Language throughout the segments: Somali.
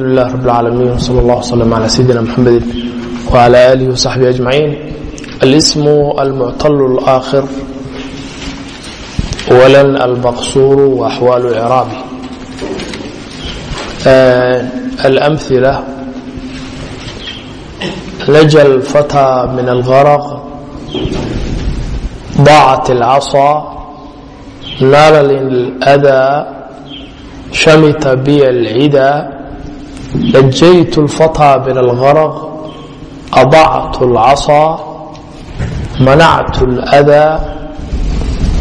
alxamdu lilah rab اlcaalamiin wsal اllah wslm cla sayidina mxamedi wcla alih wsaxbihi ajmaciin alsmu almuctal اlآkhir walan almaqsuuru waaxwaal craabi alamila naja اlfatى min algarq ضاعت العصا نال الأذى شمت بي العدا نجيت الفطى من الغرق أضعت العصا منعت الأذى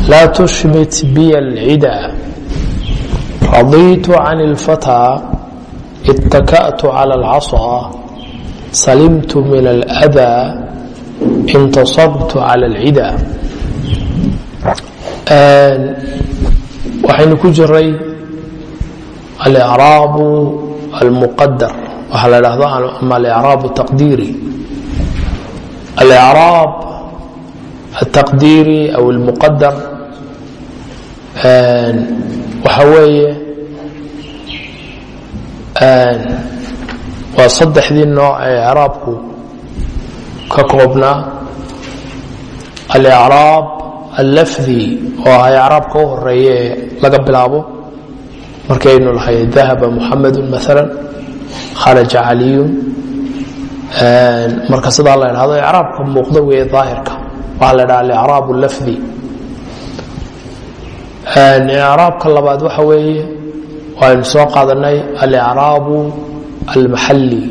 لا تشمت بي العدا رضيت عن الفتى اتكأت على العصا سلمت من الأذى انتصرت على العدا waxaynu ku jiray alicraabu almuqadar waxaa la dhahdo ama alicraab taqdiiri alicraab altaqdiiri aw almuqadar waxa weeye waa saddexdii nooc ee icraabku ka koobnaa alicraab allafdi oo ah icraabka u horreeya ee laga bilaabo markaynu lahay dahaba muxamedun maala kharaja caliyun. Marka sidaa la dhahdo icraabka muuqda weeye daahirka. Waxaa la dhaha alicraab lafdi. Icraabka labaad waxa weeye waaynu soo qaadanay alicraabu almaxalli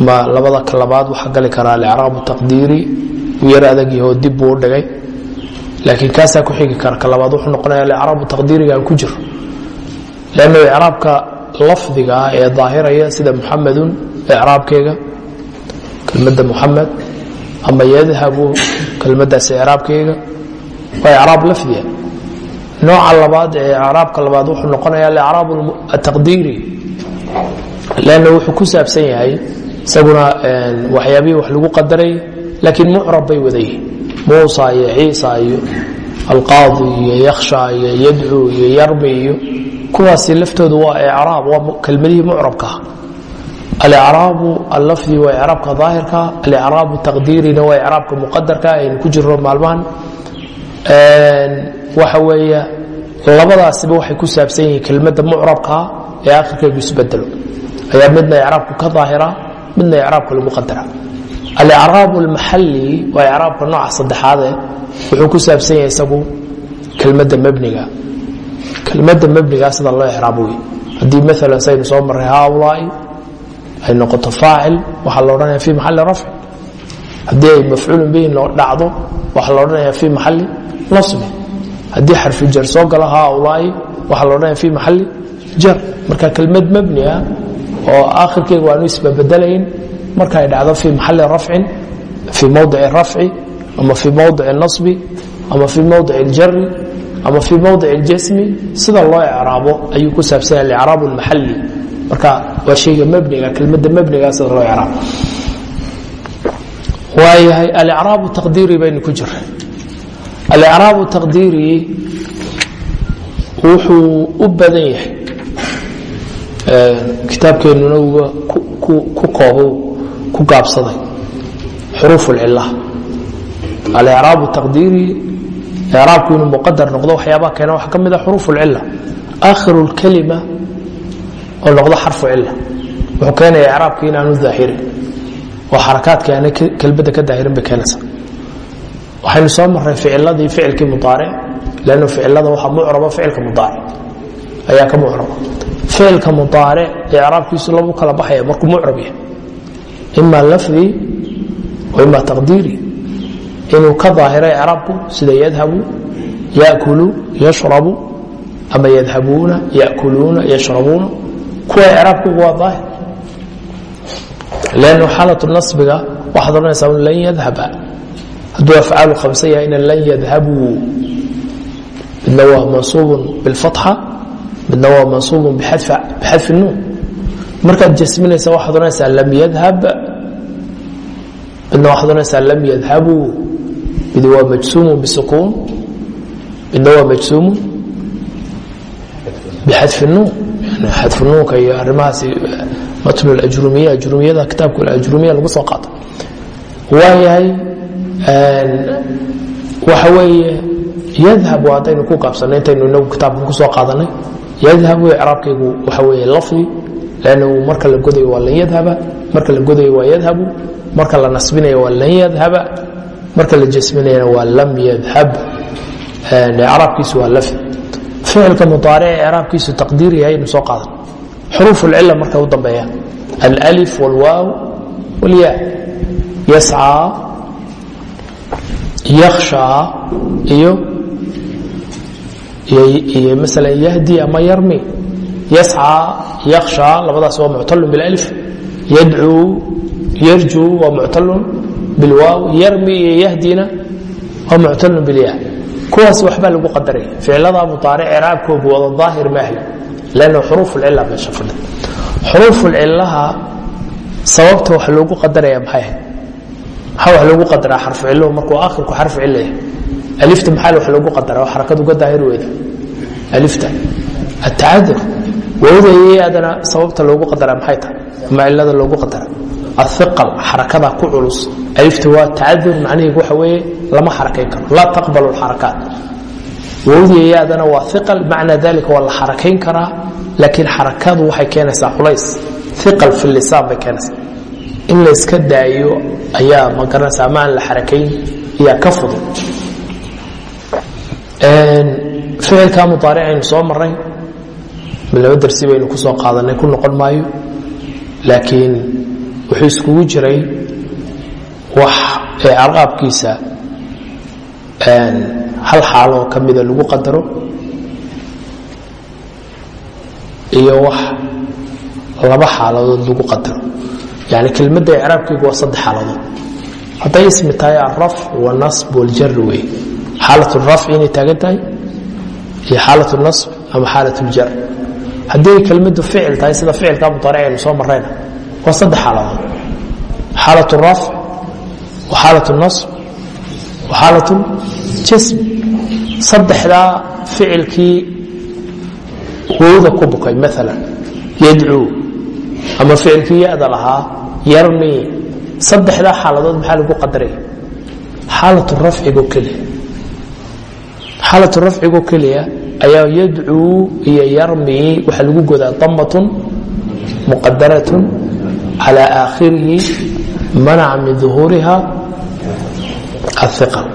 ama labada ka waxaa gali karaa alicraabu taqdiiri. Uu yar adagyaho dib buu u dhigay laakiin kaasaa ku xigi kara ka labaad wuxuu noqonaya alicraabu taqdiiriga ku jiro lanno icraabka lafdiga ah ee daahiraya sida muxamedun icraabkeega kelmadda muxamed ama yadhabu kelmaddaas icraabkeega waa icraab lafdiga. Nooca labaad ee icraabka labaad wuxuu noqonaya alicraab ataqdiiri lanno wuxuu ku saabsan yahay isaguna waxyaabihii wax lagu qadaray laakiin mucrab bay wada yihiin muusa iyo ciisa iyo alqaadi iyo yakhsha iyo yadcuu iyo yarmi iyo kuwaasi laftoodu waa icraab waa kelmadihii mucrabka. Alicraabu allafdi waa icraabka daahirka alicraabu taqdiirina waa icraabka muqadarka aynu ku jirno maalmahan. Waxa weeye labadaasiba waxay ku saabsan yihiin kelmadda mucrabkaa ee akhirkeegu isbedelo. Ayaa midna icraabku ka daahira midna icraabka lagu alicraab almaxalli waa icraabka nooca saddexaade wuxuu ku saabsan yahay isagu kelmadda mebniga kelmadda mebniga sida loo icraabo wey haddii maalan saynu soo marray haaulaai ay noqoto faacil waxaa la odhanaya fi maxalli rafci. Haddii ay mafcuulun bihi dhacdo waxaa la odhanaya fi maxalli nasbi haddii xarfi jar soo galo haaulaai waxaa la odhanaya fi maxalli jar. Marka kelmad mebni ah oo aakhirkeega waanu isbabedelayn markay dhacdo fii maxali rafcin fii mowdici rafci ama fii mowdici nasbi ama fii mowdici ljari ama fii mowdici ljasmi sida loo icraabo ayuu ku saabsana alicraab lmaxali marka waa shayga mabniga kelmadda mabnigaa sida loo icraab waayahay alicraabu taqdiiri baynu ku jira alicraabu taqdiiri wuxuu u badan yahay kitaabkeennuna ku koobo ku gaabsaday xuruuf cila alraabu taqdiiri eraabku inuu muqadar noqdo waxyaaba keena waxaa ka mida ah xuruuf cila akhiru lkalima oo noqdo xarfu cila wuxuu keenaya eraabka inaanu daahirin oo xarakaadka aan kelbadda ka daahirin bay keenaysa waxaynu soo maray ficiladii ficilkii mudaaric lannu ficilada waxaa mucraba ficilka mudaaric ayaa ka mucraba. Ficilka mudaaric ee eraabkiisu lagu kala baxaya markuu mucrab yahay ima lafdi ima taqdiiri. Inuu ka daahiro icraabku sida yadhabu yakulu yashrabu ama yadhabuuna yakuluuna yashrabuuna kuwa icraabkugu waa daahir lannu xaalatu nasbiga waxaad odhanaysaa lan yadhaba. Hadduu afcaalu khamsa yahay ina lan yadhabuu midna waa mansuubun bilfatxa midna waa mansuubun bixadfi nuun markaad jasminaysa waxaad odhanaysaa lam yadhab midna waxaad odhanaysaa lam yadhabuu mid waa majsuumun bisukuun. Midna waa majsuumun bixadfi nuun xadfunuunka iyo arimahaasi matn ajrumiya ajrumiyada kitaabka ajrumiya lagu soo qaato. Waayahay waxa weeye yadhabu haddaynu ku gaabsanay intaynu inagu kitaabkan ku soo qaadanay. Yadhabu icraabkaygu waxa weeye lafdi lannu marka la godayo waa lan yadhaba marka la godayo waa yadhabu marka la nasbinayo waa lan yadhaba marka la jasminayana waa lam yadhab icraabkiisu waa lafdi ficilka mudaaric icraabkiisu taqdiiri yahaynu soo qaadan xuruuf اlcila markay u dambeeyaan alأlif wاlwaaw wاlyaa yascaa yakhshaa iyo iyo maala yahdi ama yarmi yascaa yakhshaa labadaas waa muctalun biاlأlif yadcuu yarjuu waa muctalun bilwaaw yarmi iyo yahdina waa muctalun bilyaa kuwaas waxbaa lagu qadaraya ficilada mudaaric icraabkoogu wada daahir maahay lanna xuruuf meesha fadhi xuruuf sababta wax loogu qadaraya maxay maxaa wax loogu qadaraa xarfu markuu akhirku xarfu cilo yahay. Alifta maxaa wax loogu qadaraa? Oo xarakad uga daahir weyda alifta atacadur wawdayaadana sababta loogu qadaraa maxay tahay? Ama cilada loogu qadara. Aiqal xarakada ku culus. Alifta waa tacadur macnihiigu waxa weeye lama xarakayn karo. Laa taqbalu xarakaat wawdiyayaadana waa iqal macna dalika waa la xarakayn karaa laakiin xarakadu waxay keenaysaa culays. Iqal fi lisaan bay keenaysaa. In layska daayo ayaa ma garanaysa ama aan la xarakayn ayaa ka fudud. Ficilka mudaaric aynu soo maray laba darsi baynu ku qaadanay ku noqon maayo laakiin wuxuu iskugu jiray wax ecraabkiisa hal xaaloo ka mida lagu qadaro iyo wax laba xaaladood lagu qadaro. Yani kelmadda icraabkaygu waa saddex xaaladood. Hadday ismi tahay alrafc wanasb waljari wey. Xaalat rafci inay taagan tahay iyo xaalat nasb ama xaalat ljar haddii kelmaddu ficil tahay sida ficilka mudaaric aynu soo marayna waa saddex xaaladood. Xaalat rafc wa xaalat nasb wa xaalat jasm saddexdaa ficilkii wowda ku bukay maalan yadcuu ama ficilkii ya-da lahaa yarmi. Saddexdaa xaaladood maxaa lagu qadaraya xaalat rafcigo keliya xaalat rafcigo keliya ayaa yadcuu iyo yarmi waxaa lagu godaa damatun muqadaratun calى aakhirihi manaca min duhuuriha aiqal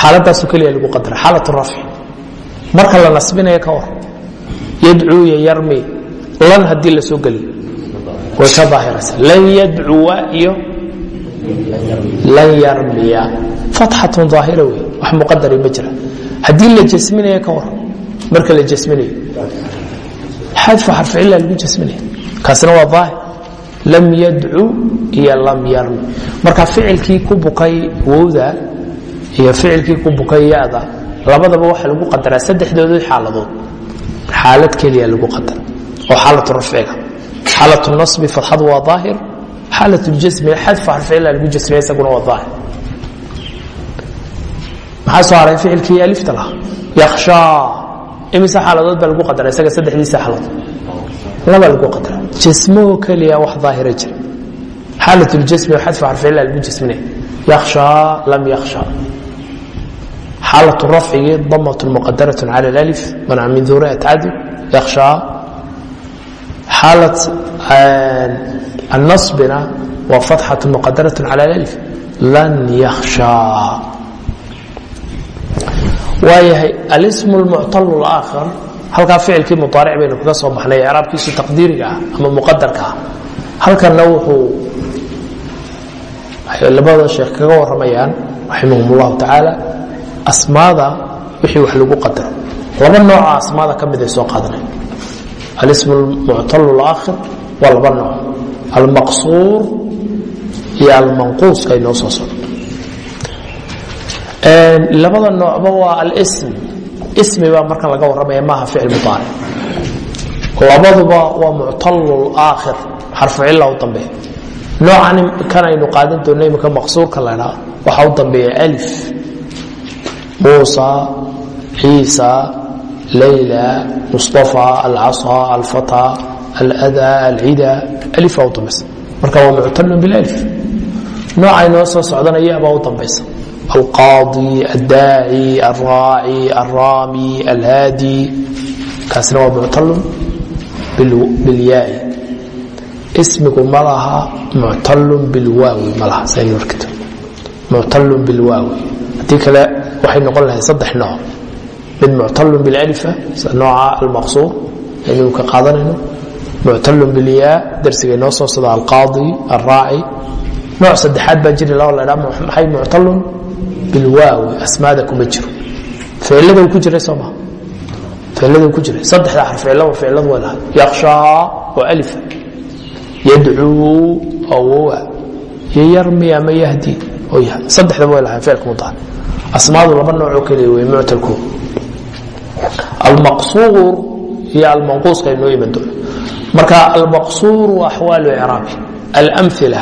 xaaladaasu keliya lagu qadara xaalat rafci. Marka la nasbinaya ka war yadcuu iyo yarmi lan haddii la geliyo way ka daahiraysa lan yadcuwa iyo lan yarmiya. Fatxatun daahira wey wax muqadari ma jira haddii la jasminaya ka war marka la jasminayo. Xadfa xarficila lagu jasminaya. Kaasina waa daahir. Lam yadcu iyo lam yarmi. Marka ficilkii ku bukay wowda iyo ficilkii ku bukay yada labadaba waxa lagu qadaraa saddexdoodii xaaladood. Xaalad keliya lagu qadara oo xaalatu rafciga. Xaalatu nasbi fatxadu waa daahir. Xaalat ljasmi xadfa xarficila lagu jasmiya isaguna waa daahir maxaa soo haray? Ficilkii alifta lahaa yakhshaa imisa xaaladood baa lagu qadara isaga saddexdiisa xaaladood. Laba lagu qadara jismahoo keliya wax daahira jira xaalat ljasmi oo xadfu xarficila lagu jasminaya yakhshaa lam yakhsha. Xaalat rafcigii damat muqadarat cala alif manca min duuriha tacadi yakhshaa xaalat annasbina waa fatxatu muqadarat cala alif lan yakhshaa waayahay alismu lmuctalu laakhar halkaa ficilkii muaaric baynu kaga soo baxnay raabkiisu taqdiiriga ah ama muqadarka ah. Halkanna wuxuu waxay labada sheekh kaga warramayaan raximahum llahu tacaala asmaada wixii wax lagu qadaro laba nooca asmaada ka mid ay soo qaadanayn alismu lmuctalu laakhir waa laba nooc. Almaqsuur iyo almanquus aynoo soo socdo labada noocba waa alsm ismi baa marka laga warramaya maaha ficil mudaaric labaduba waa muctalu aakhir xarfu u dambeeya noocan kan aynu qaadan doonno imika maqsuurka la dhaa waxaa u dambeeya alif muusa ciisa layla mustafa alcasa alfata alada alcida alifaa u dambaysa. Marka waa muctalun bilif nooca inoo soo socdanaya u dambaysa alqaadi addaaci alraaci alraami alhaadi kaasina waa muctalun bilyaai ismigu ma laha muctalun bilwaawi ma laha saynu arkito muctalun bilwaawi haddii kale waxay noqon lahay saddex nooc mid muctalun bilalifa sida nooca almaqsuur aynu ka qaadanayno muctalun bilyaa darsiga inoo soo socda alqaadi alraaci nooc saddexaad baa jiri lao la dhaa maxay muctalun bilwaawi asmaada kuma jiro ficilada ku jiray soo maa ficilada ku jiray saddexda xarf ficilaba ficiladu way lahay yakshaa oo alifa yadcuu oo wowa iyo yarmi ama yahdi oo yahay saddexdaba way lahay ficilka mudaar asmaadu laba noocoo keliya wey muctalku almaqsuur iyo almanquuska inoo iman doono marka almaqsuur axwaalu icraabi alamila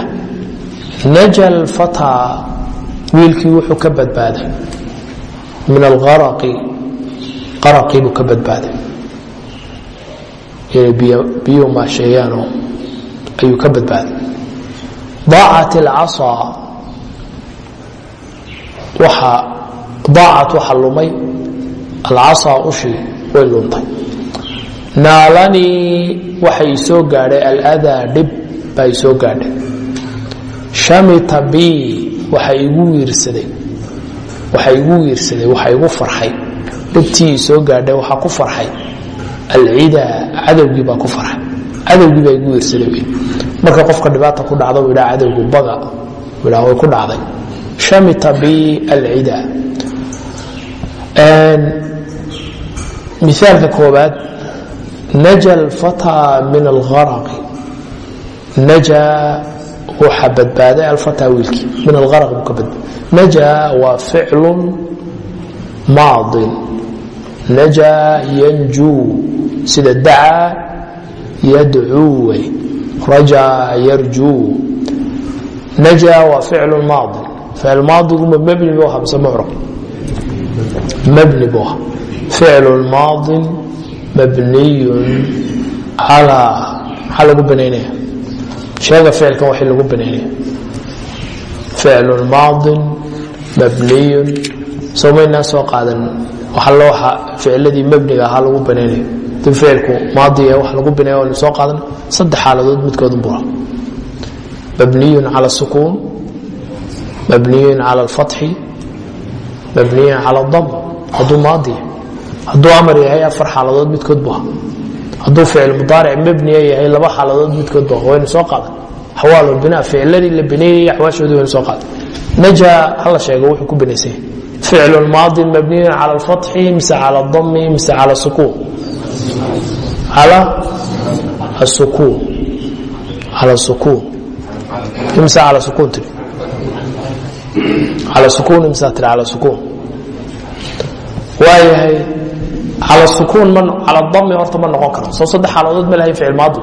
naja alfataa wiilkii wuxuu ka badbaaday. Min algaraqi qaraqii buu ka badbaaday. Inay biyuhu maasheeyaanoo ayuu ka badbaaday. Daacat alcasaa waxa daacat waxa lumay. Alcasaa ushii way luntay. Naalanii waxa soo gaadhay aladaa dhib baa soo gaadhay. Shamita bi waxa igu wiirsaday waxa igu farxay. Dhibtii ii soo gaadhay waxaa ku farxay. Alcida cadowgii baa ku farxay. Cadowgii baa igu wiirsaday marka qofka dhibaata ku dhacda uu yidhaa cadowgu baga uu yidhaa way ku dhacday. Shamita bi alcida miaalka koobaad naja alfataa min algaraqi naja waxa badbaaday alfataa wiilkii min algaraq buu ka badbaaday naja waa ficlun maadin. Naja yanjuu sida dacaa yadcuu wey rajaa yarjuu. Naja waa ficlun maadin. Ficil maadiguma mebni buu ahaa mise mucrab. Mebni buu ahaa. Ficlu maadin mabniyun calaa maxaa lagu banaynaya sheega ficilkan waxii lagu banaynaya ficlu maadin mabniyun. Soo maynaa soo qaadan waxa looxa ficiladii mabniga ahaa lagu banaynayo dib ficilku maadiga wax lagu binaya waynu soo qaadan saddex xaaladood midkoodun bura mabniyun cala sukuun mabniyun cala alfatxi mabniyun cala dam. Hadduu maadiya hadduu amar yahay afar xaaladood midkood bu hadduu ficil mudaaric mabniya yahay laba xaaladood midkood waynu soo qaadan xawaal bina ficiladii la bineeyey axwaashoodii waynu soo qaadan naja hala sheego wuxuu ku binaysanya ficlu maadi mabniyun cala alfatxi mise cala adami mise cala sukuun cala asukuun cala sukuun imse cala sukuun tiri. Cala sukuun imsaa tiri cala sukuun waayahay cala sukuun ma cala dami horta ma noqon karo soo saddex xaaladood ma lahayn ficil maadi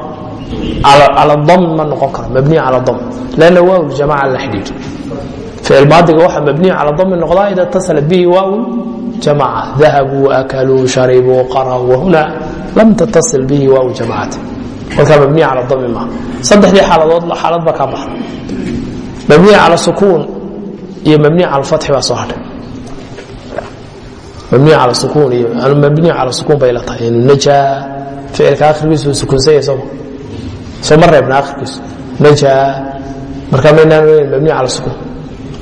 cala dami ma noqon karo mabniya cala dam lanna waaw jamaca la xidhiidh ficil maadiga waxa mabniya cala dami noqdaa ida tasalat bihi waaw jamaca dahabuu akaluu sharibuu qarau wahuna lam tattasil bihi waaw jamacati markaa mabniya cala dami maaha saddexdii xaaladood xaalad baa kaa baxda mabniya cala sukuun iyo mabniya cala fatxi baa soo hadhay mabniya cala sukuun iyo mabniya cala sukuun bay la tahay najaa ficilka akhirkiisu sukuunsanya sooma soo ma reebna akhirkiisu najaa markaa maynaan mabniya cala sukuun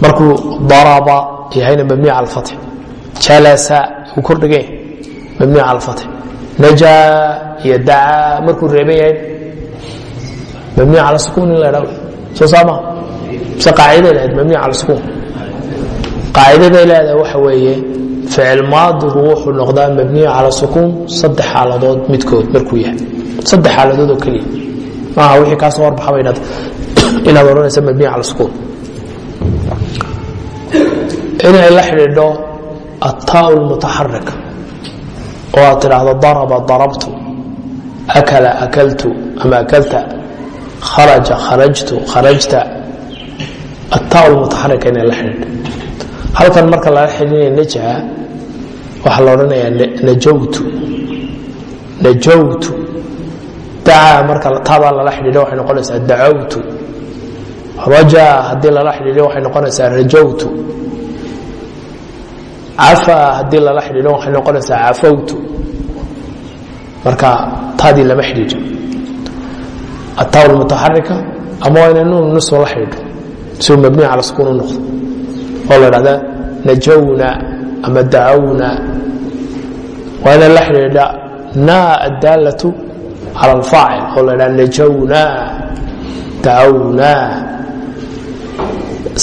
markuu daraba yahayna mabniya cala fatxi jalasa uu kordhigay mabniya cala fatxi najaa iyo dacaa markuu reeban yahay mabniya cala sukuun in la dhaa soo saama mise qaaciday lahayd mabniya cala sukuun qaacidaday leedahay waxa weeye ficil maadigu wuxuu noqdaa mabniya cala sukuun saddex xaaladood midkood markuu yahay saddex xaaladood oo keliya maaha wixii kaa soo horbaxaba inaad inaad odhanaysa mabniya cala sukuun inay la xidhiidho ataa lmutaxarik oo aad tidhaahdo daraba darabtu akala akaltu ama akalta kharaja kharajtu kharajta ataa lmutaxarika inay la xidhiidho halkan marka lala xidhiinaya najaa waxaa la odhanayaa najawtu. Najawtu. Dacaa marka taadaa lala xidhiidho waxay noqonaysaa dacawtu. Rajaa haddii lala xidhiidho waxay noqonaysaa rajawtu. Cafaa haddii lala xidhiidho waxay noqonaysaa cafawtu. Marka taadii lama xidhiidho. Ataa mutaxarika ama waa ina nuun nusoo la xidhiidho. Siuu mabniy cala sukuun u noqdo. Oo la dhahdaa najawna ama dacawna waa ina la xidhiidha naa addaalatu cala alfaacil oo la dhaha najawna dacawna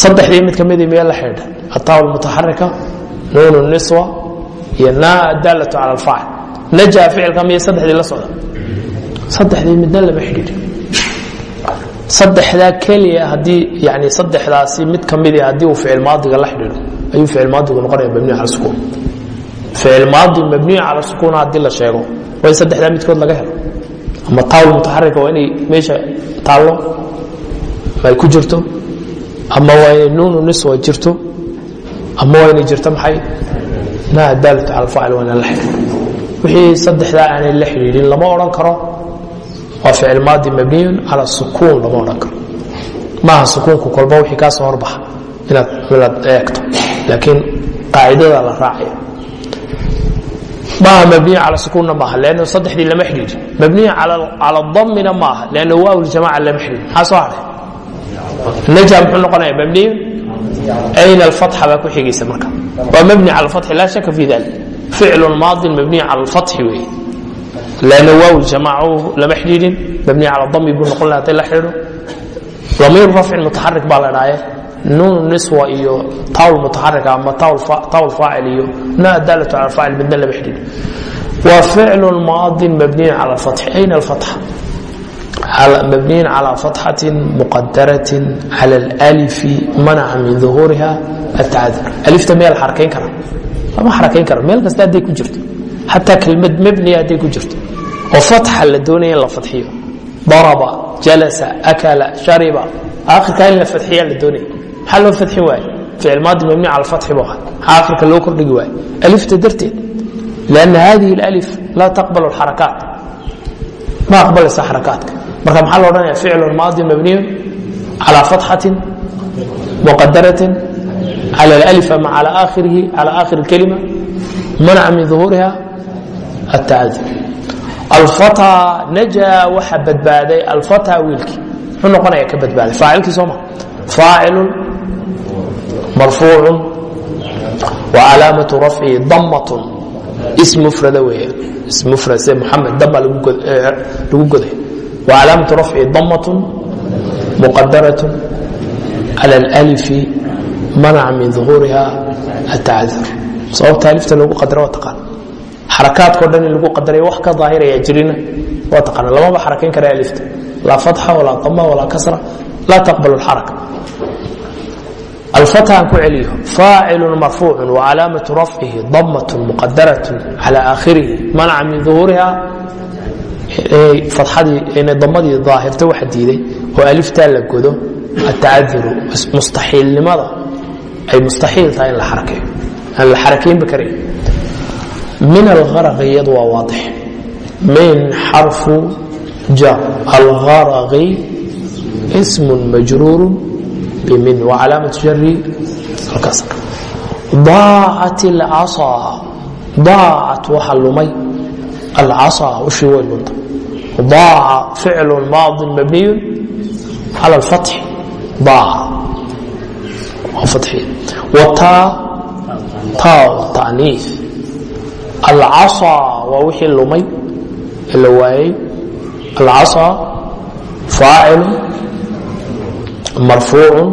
saddexdii mid ka midii miya la xidhiidha? Ataa mutaxarika nuun niswa iyo naa addaalatu cala alfaacil. Najaa ficilka miya saddexdii la socda? Saddexdii midna lama xidhiidhin. Saddexdaa keliya haddii yani saddexdaasi mid ka midii haddii uu ficil maadiga la xidhiidho ayuu ficil maadigu noqonaya mabniy cala sukuun ficil maadi mabniy cala sukuun haddii la sheego waa in saddexdaa midkood laga helo. Ama taawul mutaxarika waa inay meesha taallo ma ay ku jirto ama waa inay nuunu niswa jirto ama waa inay jirto maxay? Naa daalatu cala alfaacil waa inaan la xidhiidho wixii saddexdaa aanay la xidhiidhin lama odhan karo waa ficil maadi mabniyun cala sukuun lama odhan karo. Maaha sukuunku kolba wixii kaa soo horbaxa inaad eegto laakiin qaacidada la raacaya maaha mabniy cala sukuunna maaha lanno saddexdii lama xidhiidhin. Mabniy cala damina maaha lanno waaw ljamaca lama xidhiidhin. Maxaa soo hadhay naja muxuu noqonaya mabniyun ayna alfatxa baa ku xigaysa marka. Waa mabni cala alfatxi laa shaka fi dalik ficlu maadin mabniy cala alfatxi weeye. Lanna waaw ljamacu lama xidhiidhin. Mabniy cala dami buu noqon laha haday la xidhiidho. Damiir rafcin mutaxarik baa la dhaaye nuun niswa iyo tawl mutaxarika ah ama tawl faacil iyo na adaalatu cala faacil midna lama xidhiid waa ficlu maadin mabniyin cala fatx ayna alfatxa mabniyin calى fatxatin muqadaratin cala alalifi manaca min duhuuriha atacadur alifta meel xarakayn kara. Lama xarakayn kara meel kasta hadday ku jirto. Xataa kelmad mabniya hadday ku jirto. Oo fatxa la doonaya in la fadxiyo daraba jalasa akala shariba. Akhirkaa in la fadxiyaa la doonaya maxaa loo fadxin waaye ficil maadi mabni cala alfatxi buu ahaa maxaa aakhirka loo kordhigi waaye alifta darteed لأن هذه الألف لا تقبل الحركات ما أقبلsa حركaaتka marka maxaa lo odhanaya فicل ماضي مبني على فتحة مقدرة على الألف أما على آخره على آخر الكلمة منع من ظهورها التعذر الفتى نجا waxa badbaaday الفتى wiilkii muxuu noqonaya ka badbaaday faacilkii sooma فاacل marfuucu wacalaamatu rafcihi damatun ism mufrada weya mufrad sida muxamed dambaa lagu goday wacalaamatu rafcihi damatun muqadaratun cala alalifi manaca min duhuuriha atacdur sababta alifta lagu qadara waa taqaan xarakaadko dhan in lagu qadaray wax ka daahiraya jirina waa taqaana lamaba xarakayn kara alifta laa fatxa walaa dama walaa kasra laa taqbal alxaraka alfathan ku celiyo faacilu marfuucu wacalaamatu rafcihi damat muqadaraة calى aakhirihi manaca min duhuuriha damadii daahirta waxa diiday oo aliftaa la godo atacaduru mustaxiilnimada ay mustaxiil tahay aan la xarakaynba karay min alharaqi iyadu waa waadix min xarfu jar alharaqi sm majruuru bmin وcalaamaة jari alkasr daacat اlcaصaa daacat waxa lumay alcaصaa ushii way lunta daaca ficlu maadi mabniyu calى اlfatxi daaca waa fatxi wataa taa ta'niif alcaصaa waa wixii lumay ee la waayey alcaصaa faacilu مرفوع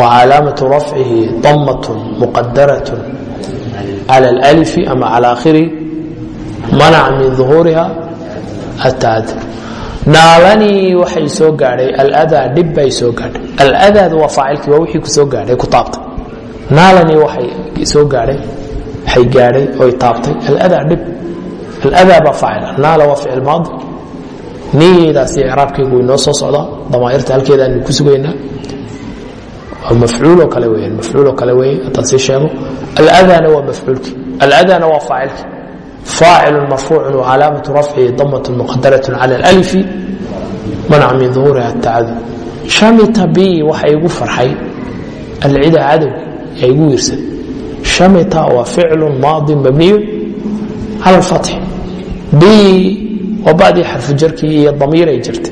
وعلاaمة رفعه ضمة مقدرة على الألف أما على آخره منع من ظهورها التعذر naalanii waxay soo gaadhay aldaa dhib bay soo gaadhay aladaadu waa faacilkii waa wixii ku soo gaadhay ku taabtay naalanii waxay soo gaadhay waxay gaadhay oy taabtay aladaa dhib aladaa baa faacila naala waa ficil maadi niyadaasi craabkaygu inoo soo socdaa damaairta halkeeda aynu ku sugaynaa. Mafcuuloo kale weyan mafcuuloo kale weya haddaan sii sheego. Aladana waa mafcuulki aladana waa faacilki. Faacilun marfuucun wacalaamatu rafcihi damatun muqadaratun cala alalifi. Manaca min duhuuriha atacadub shamita bi waxa igu farxay alcida cadowga ee igu wiirsan. Shamita waa ficlun maadin mabniyun. Cala alfatxi oo badii xarfujarkii iyo damiir ay jirta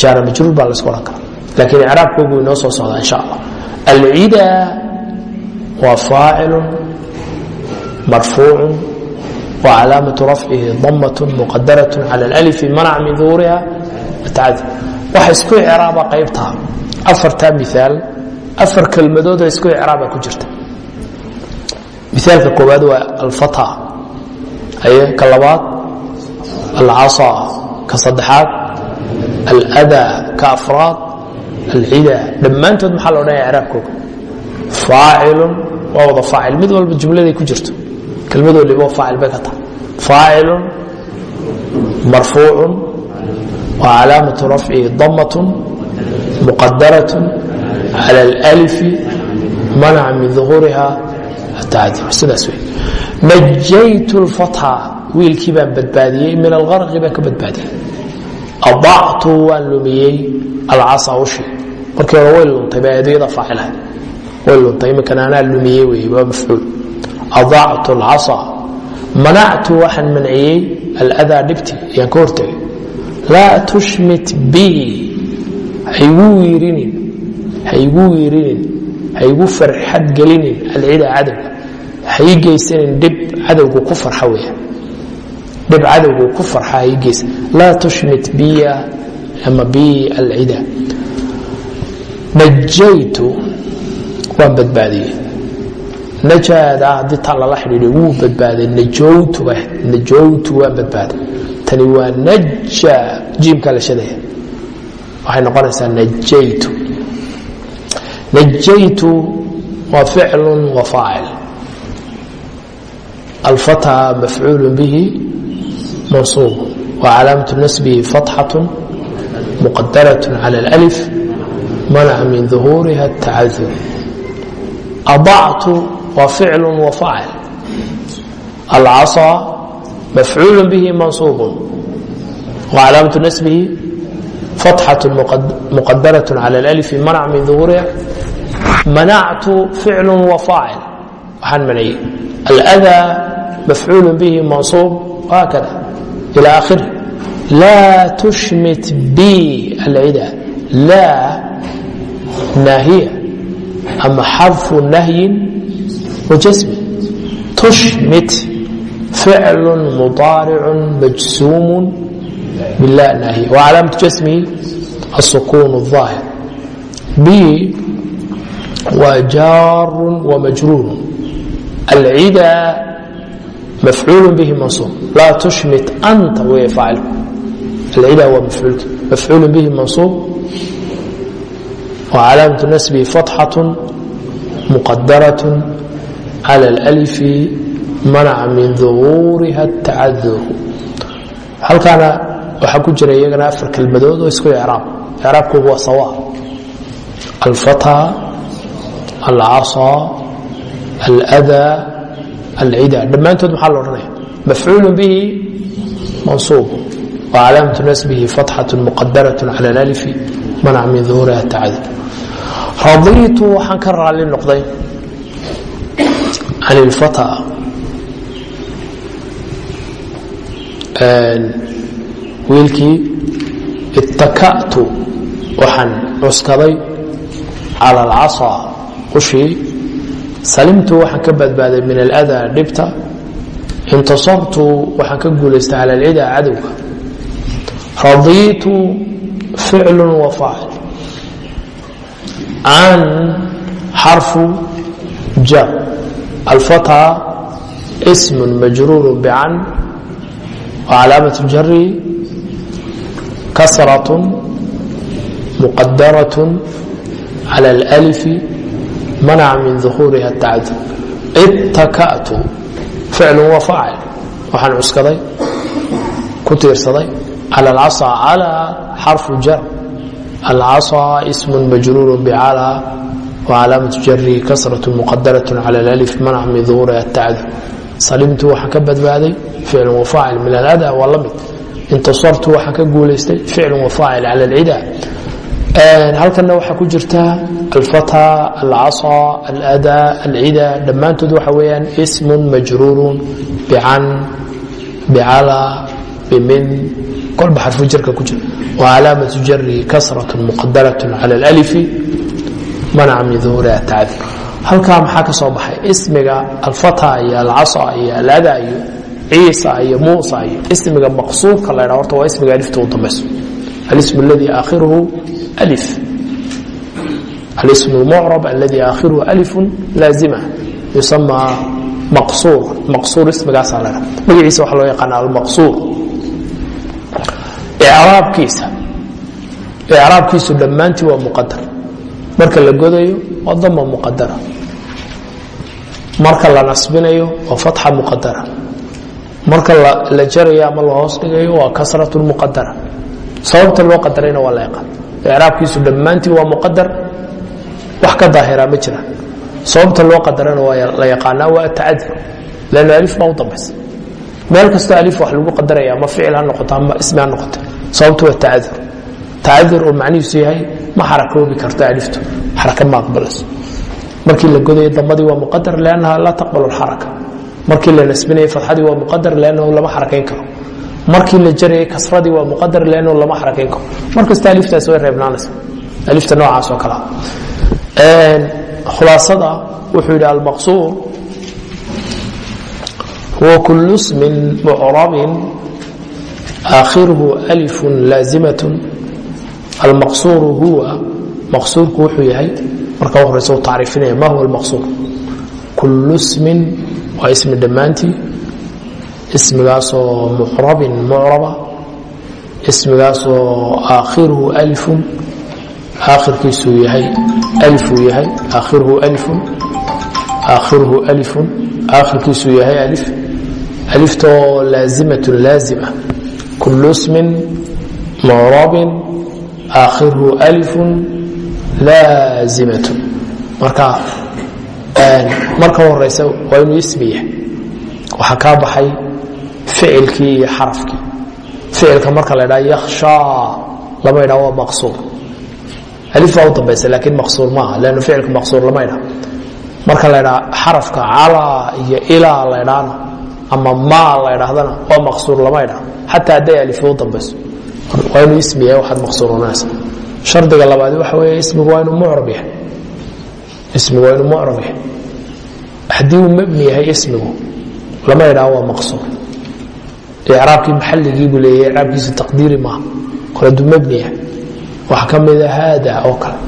jaara majruur baa la iska odhan kara laakiin icraabkoogu inoo soo socdaa insha allah. Alcidaa waa faacilun marfuucu wa rafcihi damatun muqadaratun cala alalifi manaca min duhuuriha atacadi waxa isku icraaba qaybtaa afartaa miaal afar kelmadoodoo isku icraaba ku jirta. Miaalka koowaad waa alfata ka labaad alcasa ka saddexaad alada ka afraad alcida dhammaantood maxaa loo dhahaya craabkooga faacilun waa wada faacil. Mid walba jumladay ku jirto. Kelmad waliba faacil bay ka tahay. Faacilun marfuucun wa calaamatu rafcihi damatun muqadaratun cala alalifi manaca min duhuuriha atacadiir sidaas wey najaytu اlfatxa wiilkii baan badbaadiyey min algarqi baan ka badbaadiyey adactu waan lumiyey alcasa ushi markii hore way luntay baa adiyada faacilha way luntay iminkana anaa lumiyey wey waa mafcuul adactu alcasa manactu waxaan manciyey aladaa dhibti ayaan ka hortegay laa tushmit bi haygu wiirinin haygu farxad gelinin alcida cadowga hay dhib cadowgu ku farxa weya dhib cadowgu ku farxa hay geysan laa tushmit biya ama bi alcida. Najaytu waan badbaadiyey. Najaada haddii taa lala wuu badbaaday. Najowtu najowtu waan badbaaday. Tani waa naja jiimkaa la waxay noqonaysaa najaytu. Najaytu waa ficlu wa faacil alfata mafcuul bihi mansuub wa calaamaة nasbihi fatxaة muqadaraة calى اlأlf manaca min ظuhuuriha الtacadur adactu waa ficl wa faacil alcaصى mafcuul bihi mansuub wcalaamaة nasbihi fatxaة muqadaraة calى اlأlf manac min ظuhuuriha manactu ficl wa faacil waxaan manayey alأdaa mafcuul bihi mansuub haakada ilى akhiri laa tushmit bi alcida laa naahiya ama xarfu nahyin wajasmi tushmit ficlu mudaaricu majsuumu bila naahiya wacalaamatu jasmihi الsukuun الظaahir b waa jaaru wamajruur alcida mafcuul bihi mansuub laa tushmit anta wey faacilku alcida waa mafcuulki mafcuul bihi mansuub وcalaamaة nasbihi fatxaة muqadaraة calى اlأlf manaca min ظuhuuriha الtacadur halkaana waxaa ku jira iyagana afar kelmadood oo isku icraab icraabkoogu waa sawa alfatى alcaصى alأdaa alcida dhammaantood maxaa la odhanaya mafcuul bihi mansuub وcalaamaة nasbihi fatxaة muqadaraة calى اlأlf manaca min ظuhuuriha الtacadur radiitu waxaan ka raali noqday can ilfata wiilkii ittaka'tu waxaan cuskaday cala alcasa ushii salimtu waxaan ka badbaaday min aladaa dhibta intasartu waxaan ka guulaystay cala alcida cadowga radiitu ficlu wa faacil can xarfu jar alfatى sm majruur bcan wcalaamaة jari kasraة muqadaraة calى اlأlf manaca min dukuuriha tacadub ittakatu ficlun waa faacil waxaan cuskaday ku tiirsaday cala alcasaa calaa xarfu jar alcasaa ismun majruurun bicalaa wacalaamatu jarihi kasratu muqadaratun cala alif manaca min duhuuriha tacadub salimtu waxaa ka badbaaday ficlun wafaacil min aladaa waa la mid intasartu waxaa ka guulaystay ficlun wafaacil cala alcidaa halkana waxaa ku jirta alfata alcasa alada alcida dhammaantood waxa weeyaan ismun majruurun bican bicala bimin kolba xarfu jarka ku jira. Wcalaamatu jarihi kasrat muqadarat cala alalifi manaca min duhuuriha tacdir halkaa maxaa ka baxay? Ismiga alfata iyo alcasa iyo alada iyo ciisa iyo muusa iyo ismiga maqsuurka la dha horta waa ismiga alifta u dambayso. Alism اladii aakhiruhu aladi aakhiruhu alifu laazima yusama maqsuur maqsuur ismigaasaa la dha magaciisa waxaa loo yaqaana almaqsuur icraabkiisa icraabkiisu dhammaantii waa muqadar marka la godayo waa dama muqadara marka la nasbinayo waa fatxa muqadara marka la jarayo ama la hoos dhigayo waa kasrat muqadara sababta loo qadarayna waa la yaqaan icraabkiisu dhammaantii waa muqadar wax ka daahiraa ma jiraan sababta loo qadarana waa la yaqaanaa waa atacadur lann alif baa u dambaysa meel kastoo alif wax lagu qadaraya ama ficil ha noqoto ama ismi ha noqoto sababtu waa tacadur tacadur oo macnihiisu yahay ma xarakoobi karto aliftu xaraka ma aqbalayso markii la godayo damadii waa muqadar lannaha laa taqbal xaraka. Markii la nasbinayay fatxadii waa muqadar lannahu lama xarakayn karo markii la jarayay kasradii waa muqadar lannahu lama xarakayn karo. Mar aliftaas way reebnaanaysa. Alifta noocaas oo kale khulaasada wuxuu yidhi almaqsuur huwa kulu smin mucrabin aakhiruhu alifun laazimatun almaqsuuru huwa maqsuurku wuxuu yahay marka horeysa u tacriifinaya ma huwa almaqsuur? Kullu smin waa ismi dhammaantii ismigaasoo mucrabin mucraba ismigaasoo aakhiruhu alifun aakhirkiisuu yahay alifuu yahay aakhiruhu alifun aakhiruhu alifun aakhirkiisuu yahay alif. Aliftoo laazimatun laazima kullu ismin mucrabin aakhiruhu alifun laazimatun. Marka marka horeysa waa inuu ismi yahay. Waxaa kaa baxay ficilkii iyo xarafkii. Ficilka marka la dhaa yakhshaa lama ydhaa waa maqsuur. Alif baa u dambaysa laakiin maqsuur maaha lannu ficilka maqsuur lama ydhaa marka la ydhaa xarafka calaa iyo ilaa la ydhaana ama maa la ydhaahdana waa maqsuur lama ydhaa xataa hadday alif u dambayso. Waa inuu ismi yahay waxaad maqsuuranaysa shardiga labaadi waxa weeye ismigu waa inuu mucrab yahay. Ismigu waa inuu mucrab yahay. Haddii uu mebni yahay ismigu lama ydhaha waa maqsuur icraabkii maxalligii buu leeyahy icraabkiisu taqdiiri maaha yahay waxaa ka mida haada oo kale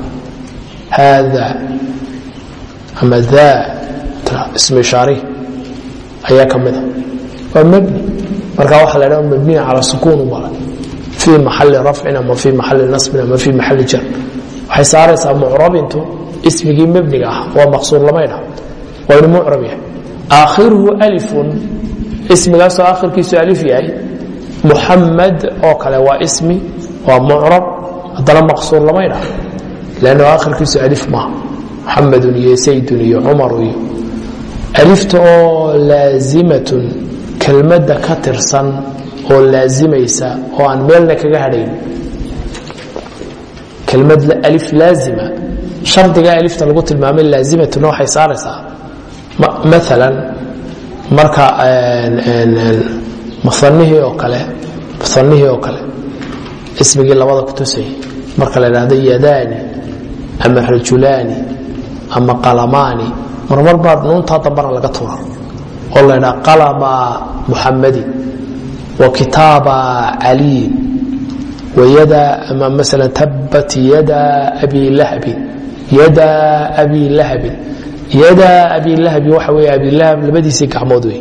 haada ama daa ismi ishaarihi ayaa ka mida waa mebni marka waxaa la dhaha mebniya calaa sukuun ubala fii maxali rafcin ama fii maxali nasbin ama fii maxali jar waxay saaraysaa mucrabintu ismigii mebniga ah waa maqsuur lama ydhaha waa inuu mucrab yahay aakhiruhu alifun ismigaasoo aakhirkiisu alif yahay. Muxamed oo kale waa ismi waa mucrab. Haddana maqsuur lama ydhaha lanno aakhirkiisu alif maaha muxamedun iyo saydun iyo cumaru iyo alifta oo laazimatun kelmadda ka tirsan oo laazimaysa oo aan meelna kaga hadhayn. Kelmad alif laazima. Shardiga alifta lagu tilmaamay laazimatuna waxay saaraysaa. Maalan marka muanihii oo kale muanihii oo kale ismigii labada kutusayay marka la idhaahdo yadaani ama rajulaani ama qalamaani marmar baa nuuntaa dambana laga tuura oo la ydhaa qalama muxamadin wa kitaaba caliyin wayada ama maala tabat yada abi lahabin yada abi lahabin yada abilahabi waxa wey abilahab labadiisii gacmood wey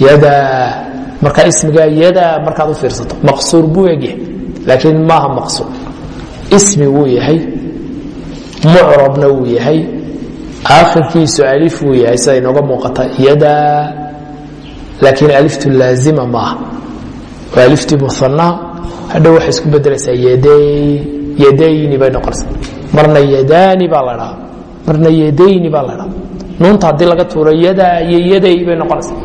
yada markaa ismigaa yada markaad u fiirsato maqsuur buu egyahay laakiin maaha maqsuur. Ismi wuu yahay mucrabna wuu yahay aakhirkiisu alif wuu yahay sida inooga muuqata yada. Laakiin aliftu laazima maaha. Waa aliftii muhanaa hadhow waxay isku bedelaysaa yaday yadayni bay noqonaysaa. Marna yadaani baa la dhahaa marna yadayni baa la dhaa nuunta haddii laga tuuro yadaa iyo yaday bay noqonaysaa.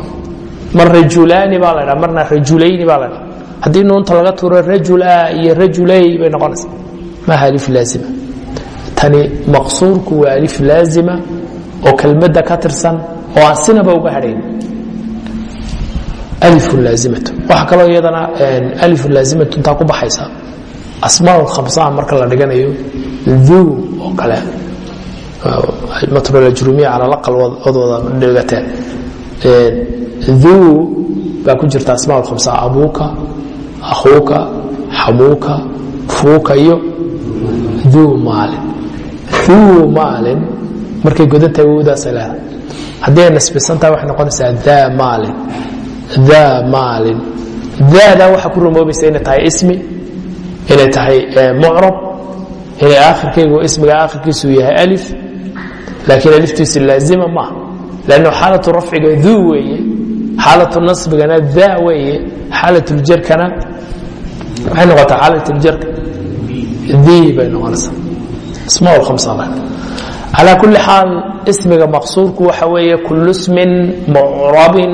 Mar rajulaani baa la dhaa marna rajulayni baa la dhaa haddii nuunta laga turo rajula iyo rajulay bay noqonaysa maaha alif laazima. Tani maqsuurku waa alif laazima oo kelmadda ka tirsan oo aan sinaba uga hadhayn alifu laazimatu. Waxaa kaloo iyadana alifu laazimatu intaa ku baxaysa. Asmaa khamsaha marka la dhiganayo duu oo kale matrolajrumiya cala laqal wadooda dhigateen duu baa ku jirta asmaa khamsaha abuuka akhuuka xamuuka fuuka iyo duu maalin. Duu maalin markay godantahay wowdaasay leedahay haddii ay nasbisantahay waxay noqonaysaa daa maalin. Daa maalin. Daadaa waxaa ku rumoobaysa inay tahay ismi inay tahay mucrab inay aakhirkaygu ismiga aakhirkiisu yahay alif laakiin aliftiisu laazima maaha. Lanno xaalatu rafciga duu weeye xaalatu nasbigana daa weeye xaalatuljarkana waxay noqotaa xaalatuljarka dii bay noqonaysaa. Asmaa lkhamsa calaa kulli xaal ismiga maqsuurku waxa weeye kullu ismin mucrabin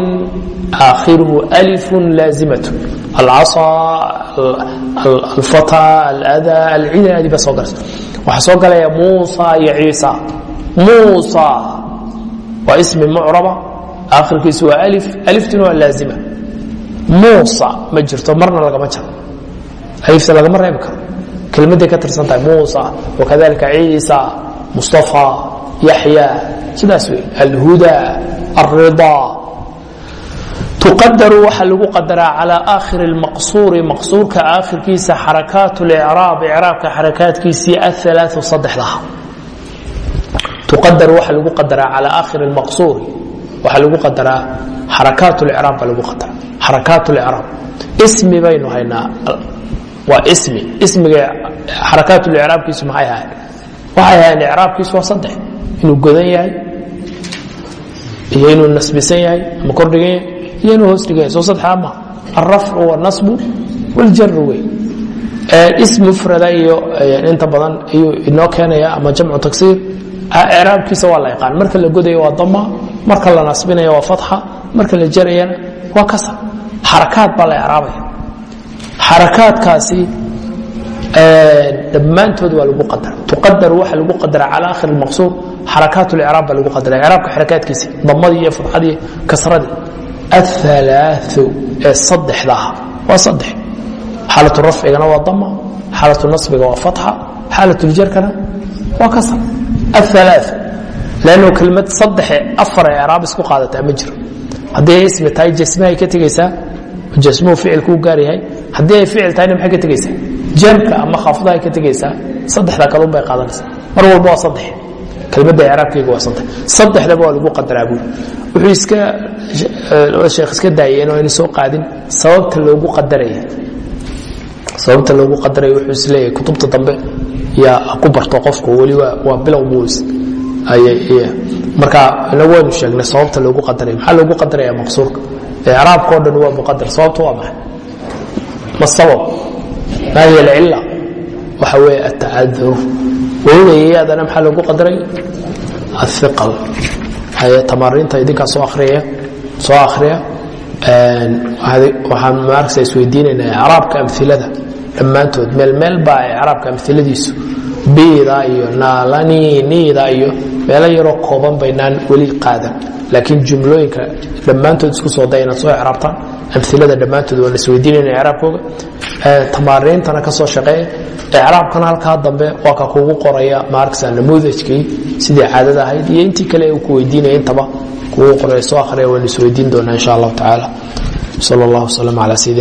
aakhiruhu alifun laazimatu. Alcasa alfata alada alcidaadi baa soo galaysa waxaa soo galaya muusa iyo ciisa muusa. Waa ismi mucraba. Aakhirkiisu waa alif. Aliftuna waa laazima. Muusa. Ma jirto marna lagama jaro. Alifta lagama reebi karo. Kelmadday ka tirsan tahay muusa. Wakadalika ciisa mustafa yaxya. Sidaas wey alhuda alrida tuqadaru waxaa lagu qadaraa calaa aakhiri lmaqsuuri maqsuurka aakhirkiisa xarakaat licraab icraabka xarakaadkiisii aalaau saddexdaha tuqadaru waxaa lagu qadaraa calaa aakhiri lmaqsuuri waxaa lagu qadaraa xarakaat licraab baa lagu qadaraa xarakaat licraab ismi baynu haynaa waa ismi ismiga xarakaat licraabkiisu maxay ahayd waxay ahayn icraabkiisu waa saddex inuu godan yahay iyo inuu nasbisan yahay ama kordhigan yahay iyo inuu hoos dhigan yahay soo saddexaa ma alrafcu walnasbu waljaru wey ism mufrada iyo inta badan ayuu inoo keenaya ama jamcu tagsiir icraabkiisa waa la yaqaan. Marka la godayo waa dama marka la nasbinayo waa fatxa marka la jarayana waa kasar xarakaad baa la icraabaya xarakaadkaasi dhammaantood waa lagu qadara tuqadar waxa lagu qadara cala akhir maqsuur xarakaat licraab baa lagu qadara icraabka xarakaadkiisi damadii iyo fatxadii kasradii athalaau ee saddexdaha. Waa saddex. Xaalatu rafcigana waa dama xaalatu nasbiga waa fatxa xaalatu ljarkana waa kasar lannu kelmad saddexe afar icraab isku qaadataa ma jiro haddii ay ismi tahay jasmahay ka tegeysaa jasmuhu ficilkuu gaar yahay haddii ay ficil tahayna maxay ka tegeysaa jamka ama khafdahay ka tegeysaa saddexda kalun bay qaadanaysaa mar walba waa saddex kelmadda icraabkayga waa saddex saddexdaba waa lagu qadaraa buuri wuxuu iska sheekh iska daayeen oo ayna soo qaadin sababta loogu qadaraya sababta loogu qadaraya wuxuu is kutubta dambe yaa ku barto qofku weli waa bilow buus marka inagu waynu sheegnay sababta loogu qadaraya maxaa loogu qadaraya maqsuurka? Icraabka o dhan waa muqadar sababta waa maxay? Ma sabab? Ma hiy alcila waxa weeye atacadur wowdayayaadana maxaa loogu qadaray? Aiqal tamaariinta idinkaa soo ariya soo akhriya. Waxaan maarkasa isweydiinaynaa icraabka amilada dhammaantood meel meel baa icraabka amiladiisu biida iyo naalaniniida iyo meelo yaroo kooban baynaan weli qaadan. Laakiin jumlooyinka dhammaantood isku soo day inaad soo icraabtaan amilada dhammaantood waan isweydiinayna icraabkooga tamaariintana ka shaqeeya. Icraabkana halkaa dambe waa ka kugu qoraya maarksa namuudajkii sidii caadada ahayd iyo intii kale ku weydiinaya intaba kugu qoraya soo akhriya waan isweydiin doonaa insha allahu tacaala. Sal allah waslm ala sayidina